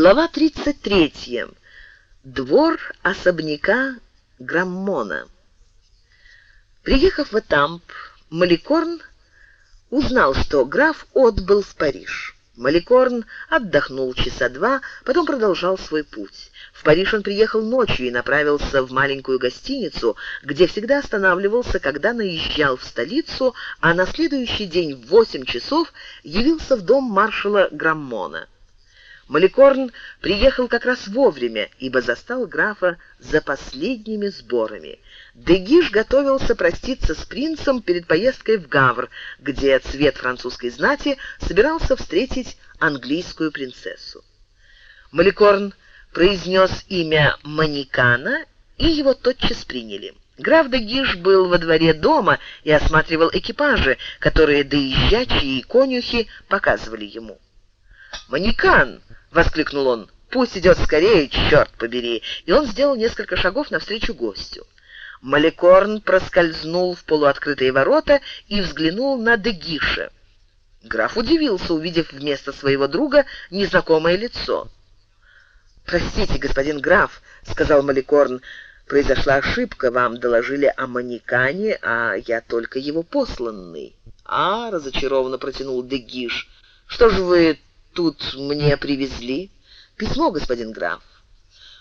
Глава 33. Двор особняка Граммона. Приехав в Этамп, Маликорн узнал, что граф отбыл в Париж. Маликорн отдохнул часа два, потом продолжал свой путь. В Париж он приехал ночью и направился в маленькую гостиницу, где всегда останавливался, когда наезжал в столицу, а на следующий день в восемь часов явился в дом маршала Граммона. Маликорн приехал как раз вовремя, ибо застал графа за последними сборами. Дегиш готовился проститься с принцем перед поездкой в Гавр, где цвет французской знати собирался встретить английскую принцессу. Маликорн произнес имя Маникана, и его тотчас приняли. Граф Дегиш был во дворе дома и осматривал экипажи, которые доезжачие и конюхи показывали ему. «Маникан!» — воскликнул он. «Пусть идет скорее, черт побери!» И он сделал несколько шагов навстречу гостю. Маликорн проскользнул в полуоткрытые ворота и взглянул на Дегиша. Граф удивился, увидев вместо своего друга незнакомое лицо. «Простите, господин граф», — сказал Маликорн, — «произошла ошибка, вам доложили о Манекане, а я только его посланный». «А», — разочарованно протянул Дегиш, — «что же вы тут мне привезли? Письмо, господин граф.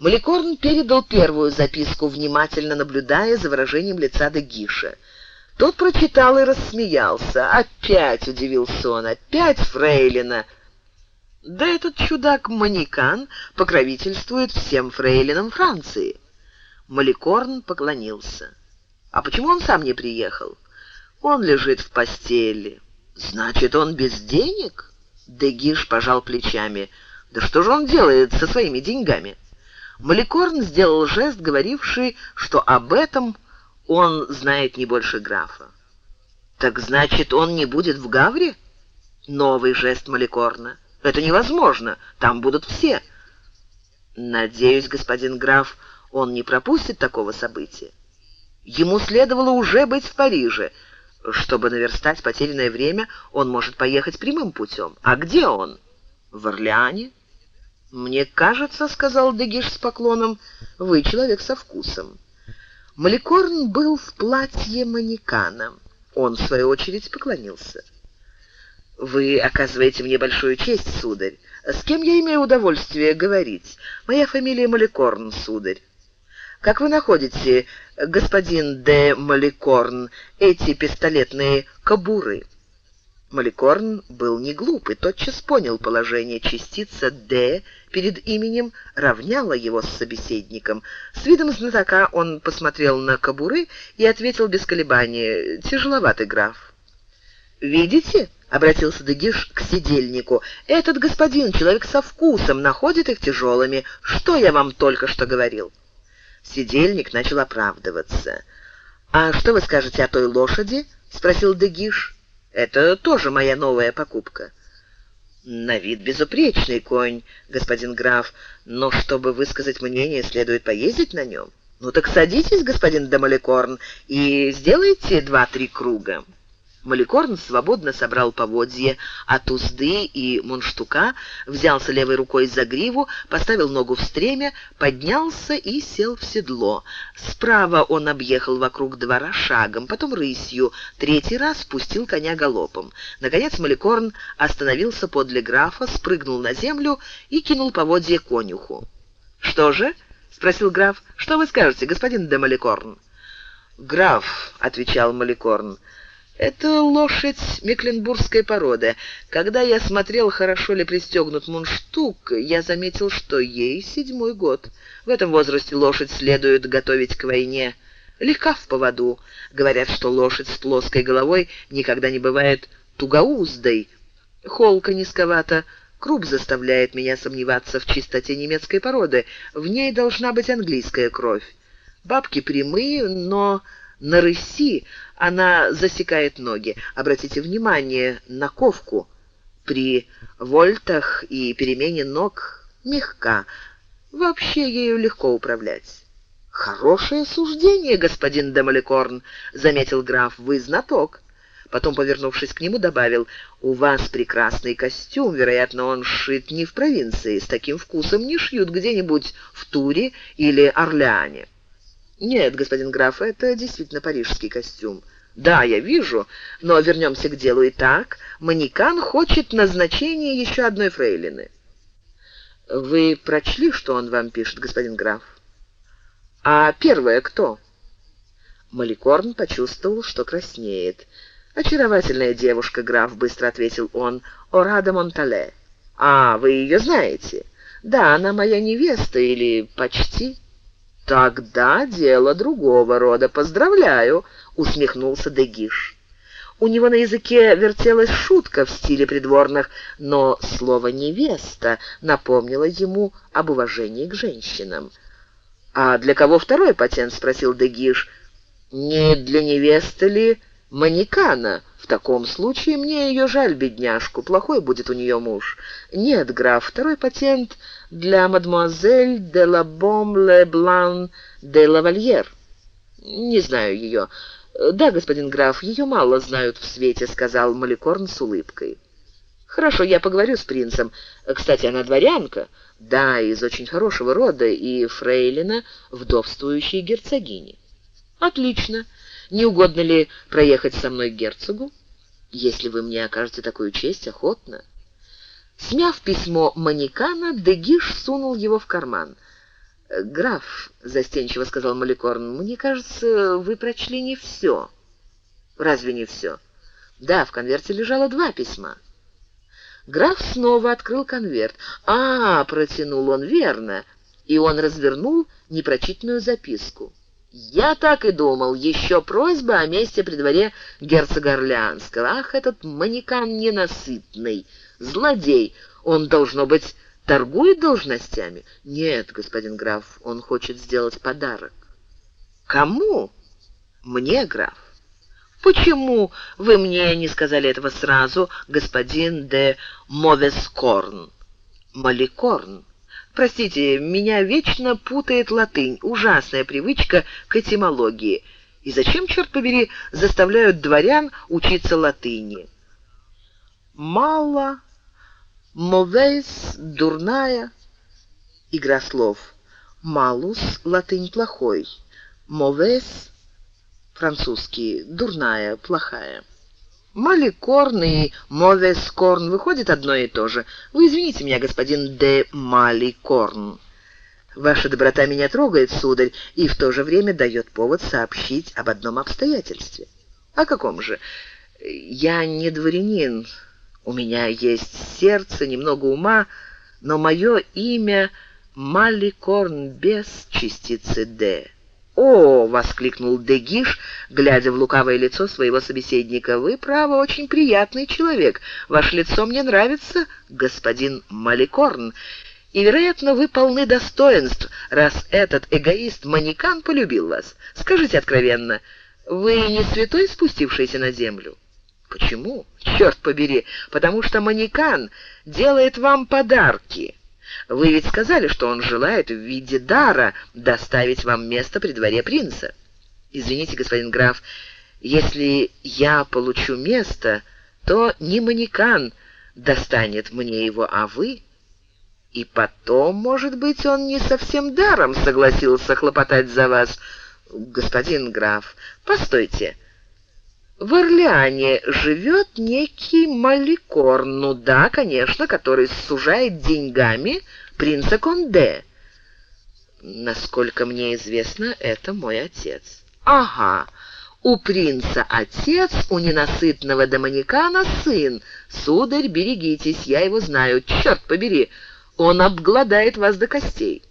Маликорн передал первую записку, внимательно наблюдая за выражением лица Дегиша. Тот прочитал и рассмеялся. Опять удивился он, опять фрейлина. Да этот чудак Манекан покровительствует всем фрейлинам Франции. Маликорн поклонился. А почему он сам не приехал? Он лежит в постели. Значит, он без денег? Дегиш пожал плечами. Да что же он делает со своими деньгами? Маликорн сделал жест, говоривший, что об этом он знает не больше графа. Так значит, он не будет в Гавре? Новый жест Маликорна. Это невозможно, там будут все. Надеюсь, господин граф, он не пропустит такого события. Ему следовало уже быть в Париже. Чтобы наверстать потерянное время, он может поехать прямым путем. А где он? В Орлеане? Мне кажется, сказал Дегиш с поклоном, вы человек со вкусом. Маликорн был в платье манекана. Он в свою очередь поклонился. Вы оказываете мне большую честь, сударь. С кем я имею удовольствие говорить? Моя фамилия Маликорн, сударь. Как вы находите, господин де Маликорн, эти пистолетные кобуры? Маликорн был не глуп и тотчас понял положение. Частица «Д» перед именем равняла его с собеседником. С видом знатока он посмотрел на кобуры и ответил без колебания «Тяжеловатый граф». «Видите?» — обратился Дегиш к сидельнику. «Этот господин, человек со вкусом, находит их тяжелыми. Что я вам только что говорил?» Сидельник начал оправдываться. «А что вы скажете о той лошади?» — спросил Дегиш. «Это тоже моя новая покупка». «На вид безупречный конь, господин граф, но чтобы высказать мнение, следует поездить на нем. Ну так садитесь, господин Демоликорн, и сделайте два-три круга». Маликорн свободно собрал поводье от узды и мунштука, взялся левой рукой за гриву, поставил ногу в стремя, поднялся и сел в седло. Справа он объехал вокруг двора шагом, потом рысью, третий раз спустил коня галопом. Наконец Маликорн остановился подле графа, спрыгнул на землю и кинул поводье конюху. «Что же?» — спросил граф. «Что вы скажете, господин де Маликорн?» «Граф», — отвечал Маликорн, — это лошадь мекленбургской породы. Когда я смотрел, хорошо ли пристегнут мундштук, я заметил, что ей седьмой год. В этом возрасте лошадь следует готовить к войне. Легка в поводу. Говорят, что лошадь с плоской головой никогда не бывает тугоуздой. Холка низковата. Круп заставляет меня сомневаться в чистоте немецкой породы. В ней должна быть английская кровь. Бабки прямые, но на рыси она засекает ноги. Обратите внимание на ковку. При вольтах и перемене ног мягка. Вообще ею легко управлять. «Хорошее суждение, господин Демоликорн», — заметил граф, — «вы знаток. Потом, повернувшись к нему, добавил, «У вас прекрасный костюм, вероятно, он сшит не в провинции, с таким вкусом не шьют где-нибудь в Туре или Орлеане». «Нет, господин граф, это действительно парижский костюм». «Да, я вижу, но вернемся к делу. Итак, Манекан хочет назначения еще одной фрейлины». «Вы прочли, что он вам пишет, господин граф?» «А первая кто?» Маликорн почувствовал, что краснеет. «Очаровательная девушка, граф», — быстро ответил он, — «Орада Монтале». «А, вы ее знаете?» «Да, она моя невеста или почти». «Тогда дело другого рода. Поздравляю», — усмехнулся Дегиш. У него на языке вертелась шутка в стиле придворных, но слово «невеста» напомнило ему об уважении к женщинам. «А для кого второй патент?» — спросил Дегиш. «Не для невесты ли Манекана? В таком случае мне ее жаль, бедняжку. Плохой будет у нее муж. Нет, граф, второй патент для мадемуазель де ла Бом ле Блан де Лавальер. Не знаю ее. Да, господин граф, ее мало знают в свете, сказал Маликорн с улыбкой. Хорошо, я поговорю с принцем. Кстати, она дворянка. Да, из очень хорошего рода и фрейлина, вдовствующей герцогини. Отлично. Не угодно ли проехать со мной к герцогу? Если вы мне окажете такую честь, охотно. Смяв письмо Манекана, Дегиш сунул его в карман. «Граф», — застенчиво сказал Маликорн, — «мне кажется, вы прочли не все». «Разве не все?» «Да, в конверте лежало два письма». Граф снова открыл конверт. «А, — протянул он верно», и он развернул непрочитанную записку. Я так и думал. Еще просьба о месте при дворе герцога Орлеанского. Ах, этот манекан ненасытный, злодей. Он, должно быть, торгует должностями? Нет, господин граф, он хочет сделать подарок. Кому? Мне, граф. Почему вы мне не сказали этого сразу, господин де Мовескорн? Маликорн. Простите, меня вечно путает латынь, ужасная привычка к этимологии. И зачем, черт побери, заставляют дворян учиться латыни? Мало, мовейс, дурная. Игра слов. Малус — латынь плохой. Мовес — французский, дурная, плохая. Маликорн и Мовескорн выходит одно и то же. Вы извините меня, господин де Маликорн. Ваша доброта меня трогает, сударь, и в то же время дает повод сообщить об одном обстоятельстве. О каком же? Я не дворянин. У меня есть сердце, немного ума, но мое имя Маликорн без частицы «Д». «О!» — воскликнул Дегиш, глядя в лукавое лицо своего собеседника. «Вы, право, очень приятный человек. Ваше лицо мне нравится, господин Маликорн. И, вероятно, вы полны достоинств, раз этот эгоист-манекан полюбил вас. Скажите откровенно, вы не святой, спустившийся на землю?» «Почему? Черт побери, потому что манекан делает вам подарки». Вы ведь сказали, что он желает в виде дара доставить вам место при дворе принца. Извините, господин граф, если я получу место, то не манекан достанет мне его, а вы. И потом, может быть, он не совсем даром согласился хлопотать за вас, господин граф. Постойте. В Орлеане живет некий Маликорн, ну да, конечно, который сужает деньгами принца Конде. Насколько мне известно, это мой отец. Ага, у принца отец, у ненасытного домоникана сын. Сударь, берегитесь, я его знаю, черт побери, он обгладает вас до костей.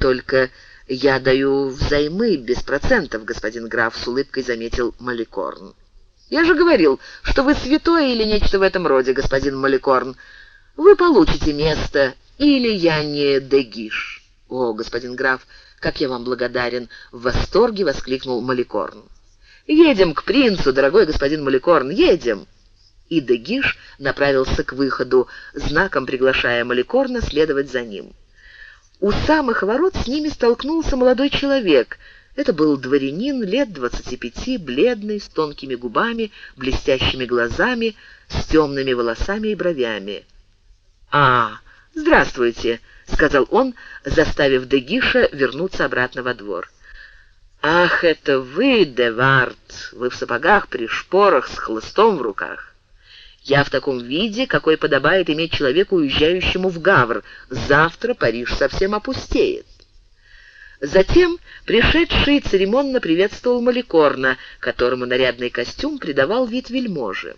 Только «Я даю взаймы без процентов, господин граф», — с улыбкой заметил Маликорн. «Я же говорил, что вы святой или нечто в этом роде, господин Маликорн. Вы получите место, или я не дегиш». «О, господин граф, как я вам благодарен!» — в восторге воскликнул Маликорн. «Едем к принцу, дорогой господин Маликорн, едем!» И Дегиш направился к выходу, знаком приглашая Маликорна следовать за ним. У самых ворот с ними столкнулся молодой человек, Это был дворянин лет двадцати пяти, бледный, с тонкими губами, блестящими глазами, с темными волосами и бровями. «А, здравствуйте», — сказал он, заставив Дегиша вернуться обратно во двор. «Ах, это вы, Девард! Вы в сапогах, при шпорах, с хлыстом в руках. Я в таком виде, какой подобает иметь человеку, уезжающему в Гавр. Завтра Париж совсем опустеет». Затем пришедший церемонно приветствовал Маликорна, которому нарядный костюм придавал вид вельможи.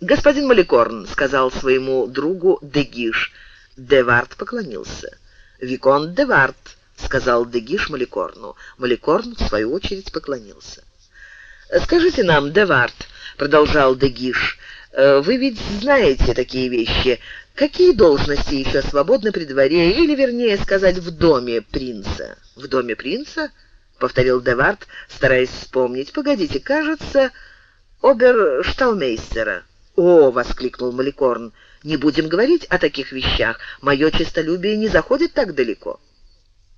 «Господин Маликорн», — сказал своему другу Дегиш. Девард поклонился. «Викон Девард», — сказал Дегиш Маликорну. Маликорн, в свою очередь, поклонился. «Скажите нам, Девард», — продолжал Дегиш, — «вы ведь знаете такие вещи. Какие должности еще свободны при дворе, или, вернее сказать, в доме принца? В доме принца? повторил Девард, стараясь вспомнить. Погодите, кажется, обершталмейстера. О, воскликнул Маликорн. Не будем говорить о таких вещах. Мое честолюбие не заходит так далеко.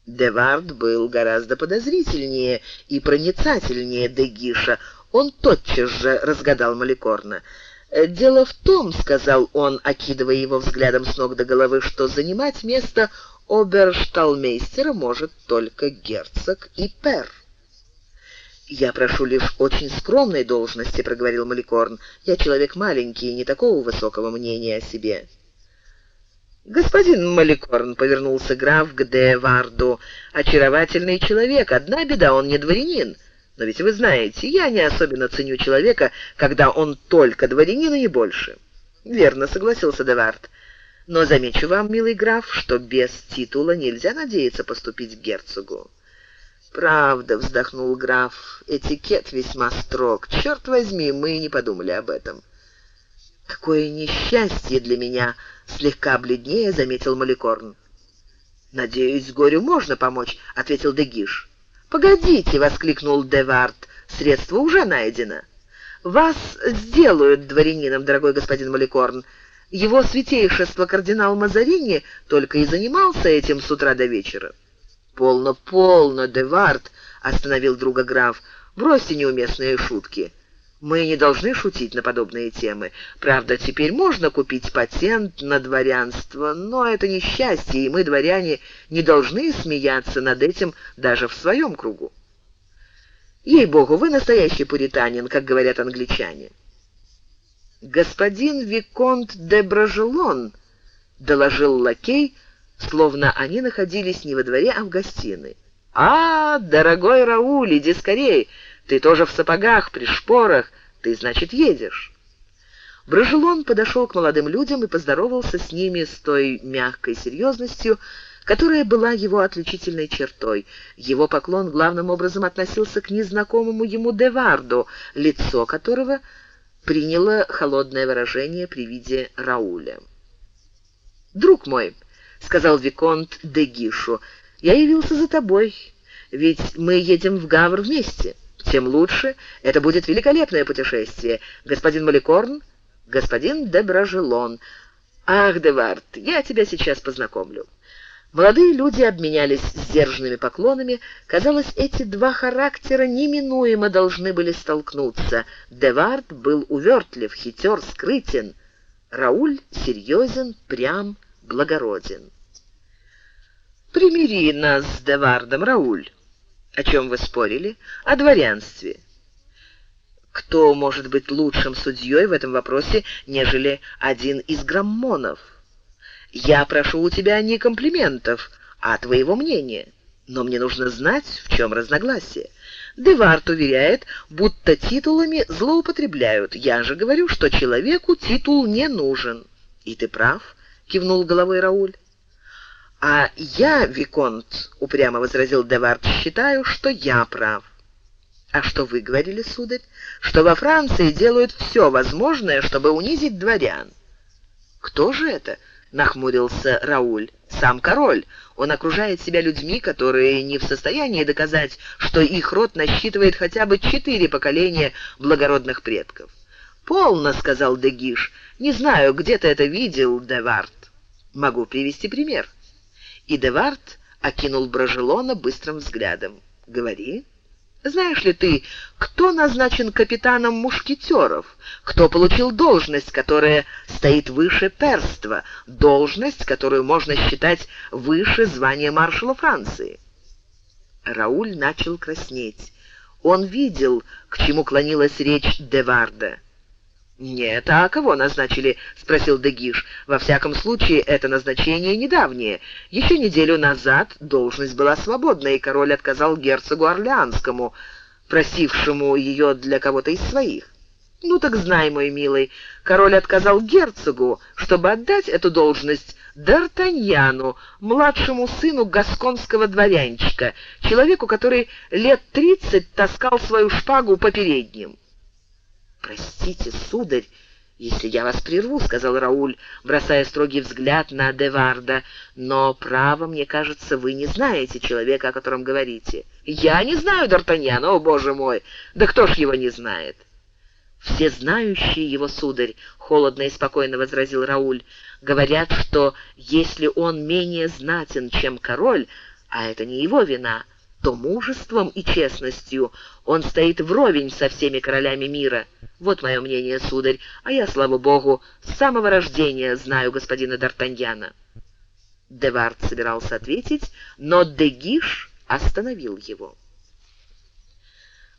Девард был гораздо подозрительнее и проницательнее Дегиша. Он тотчас же разгадал Маликорна. Э, «Дело в том, — сказал он, окидывая его взглядом с ног до головы, — что занимать место обершталмейстера может только герцог и пер». «Я прошу лишь очень скромной должности», — проговорил Маликорн. «Я человек маленький, не такого высокого мнения о себе». «Господин Маликорн», — повернулся граф к Деварду, — «очаровательный человек. Одна беда, он не дворянин». Но ведь вы знаете, я не особенно ценю человека, когда он только дворянин и больше. Верно, согласился Девард. Но замечу вам, милый граф, что без титула нельзя надеяться поступить к герцогу. Правда, вздохнул граф. Этикет весьма строг. Черт возьми, мы не подумали об этом. Какое несчастье для меня, слегка бледнее заметил Маликорн. Надеюсь, горю можно помочь, ответил Дегиш. «Погодите!» — воскликнул Девард. «Средство уже найдено. Вас сделают дворянином, дорогой господин Маликорн. Его святейшество кардинал Мазарини только и занимался этим с утра до вечера». «Полно, полно, Девард!» — остановил друга граф. «Бросьте неуместные шутки». Мы не должны шутить на подобные темы. Правда, теперь можно купить патент на дворянство, но это несчастье, и мы, дворяне, не должны смеяться над этим даже в своем кругу. Ей-богу, вы настоящий пуританин, как говорят англичане. Господин Виконт де Бражелон, доложил лакей, словно они находились не во дворе, а в гостиной. А, дорогой Рауль, иди скорее. Ты тоже в сапогах, при шпорах. Ты, значит, едешь. Брожелон подошел к молодым людям и поздоровался с ними с той мягкой серьезностью, которая была его отличительной чертой. Его поклон главным образом относился к незнакомому ему Деварду, лицо которого приняло холодное выражение при виде Рауля. «Друг мой», — сказал Виконт Дегишу, — «я явился за тобой, ведь мы едем в Гавр вместе» тем лучше. Это будет великолепное путешествие. Господин Маликорн, господин Дебражелон. Ах, Девард, я тебя сейчас познакомлю. Молодые люди обменялись сдержанными поклонами. Казалось, эти два характера неминуемо должны были столкнуться. Девард был увертлив, хитер, скрытен. Рауль серьезен, прям, благороден. «Примири нас с Девардом, Рауль». О чем вы спорили? О дворянстве. Кто может быть лучшим судьей в этом вопросе, нежели один из граммонов? Я прошу у тебя не комплиментов, а твоего мнения. Но мне нужно знать, в чем разногласие. Деварт уверяет, будто титулами злоупотребляют. Я же говорю, что человеку титул не нужен. И ты прав, кивнул головой Рауль. «А я, Виконт, — упрямо возразил Девард, — считаю, что я прав». «А что вы говорили, сударь? Что во Франции делают все возможное, чтобы унизить дворян». «Кто же это?» — нахмурился Рауль. «Сам король. Он окружает себя людьми, которые не в состоянии доказать, что их род насчитывает хотя бы четыре поколения благородных предков». «Полно», — сказал Дегиш. «Не знаю, где ты это видел, Девард. Могу привести пример» и Девард окинул Брожелона быстрым взглядом. Говори. Знаешь ли ты, кто назначен капитаном мушкетеров? Кто получил должность, которая стоит выше перства, должность, которую можно считать выше звания маршала Франции? Рауль начал краснеть. Он видел, к чему клонилась речь Деварда. «Нет, а кого назначили?» — спросил Дегиш. «Во всяком случае, это назначение недавнее. Еще неделю назад должность была свободна, и король отказал герцогу Орлеанскому, просившему ее для кого-то из своих. Ну так знай, мой милый, король отказал герцогу, чтобы отдать эту должность Д'Артаньяну, младшему сыну гасконского дворянчика, человеку, который лет тридцать таскал свою шпагу по передним». «Простите, сударь, если я вас прерву», — сказал Рауль, бросая строгий взгляд на Деварда. «Но, право, мне кажется, вы не знаете человека, о котором говорите». «Я не знаю Д'Артаньяна, о, боже мой! Да кто ж его не знает?» «Все знающие его, сударь», — холодно и спокойно возразил Рауль, — «говорят, что если он менее знатен, чем король, а это не его вина, — то мужеством и честностью он стоит вровень со всеми королями мира. Вот мое мнение, сударь, а я, слава богу, с самого рождения знаю господина Д'Артаньяна». Девард собирался ответить, но Дегиш остановил его.